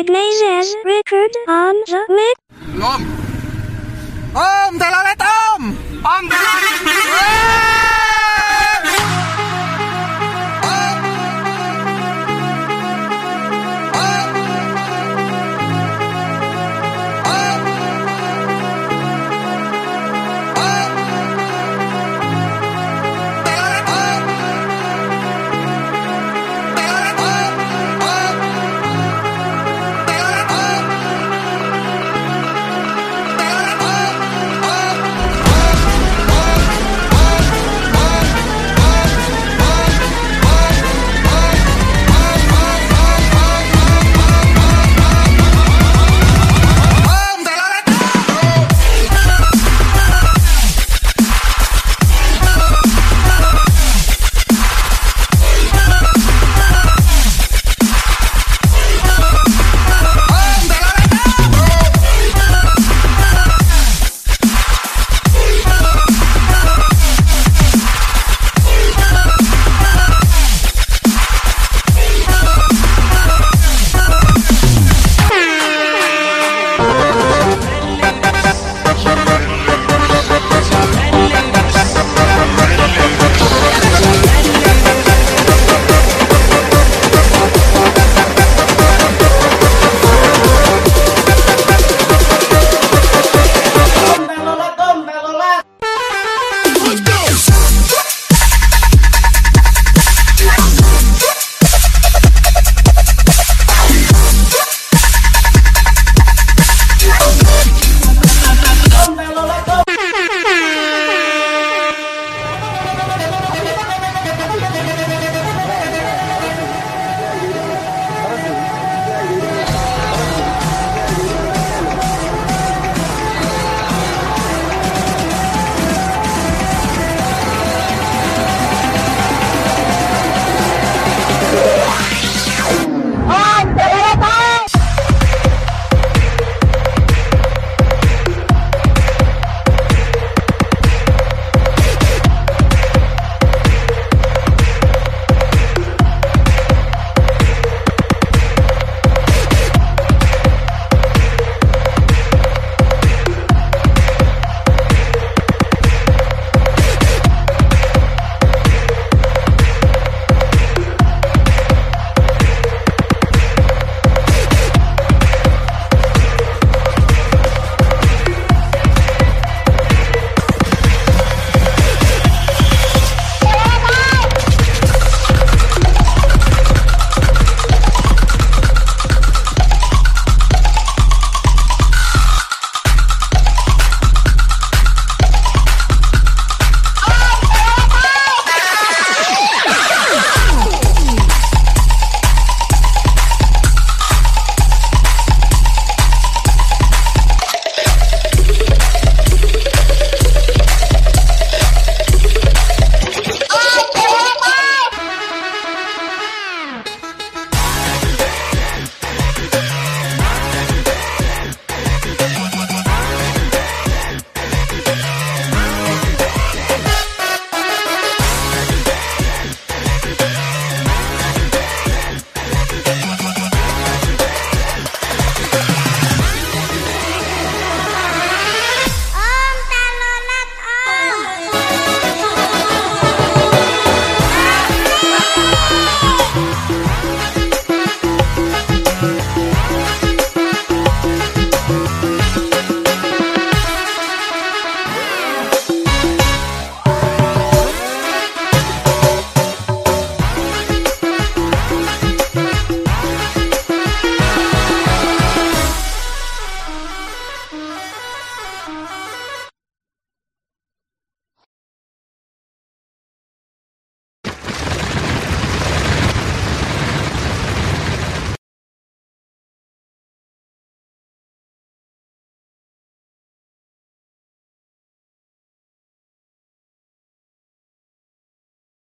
Iglesias record on the mix. ต้ม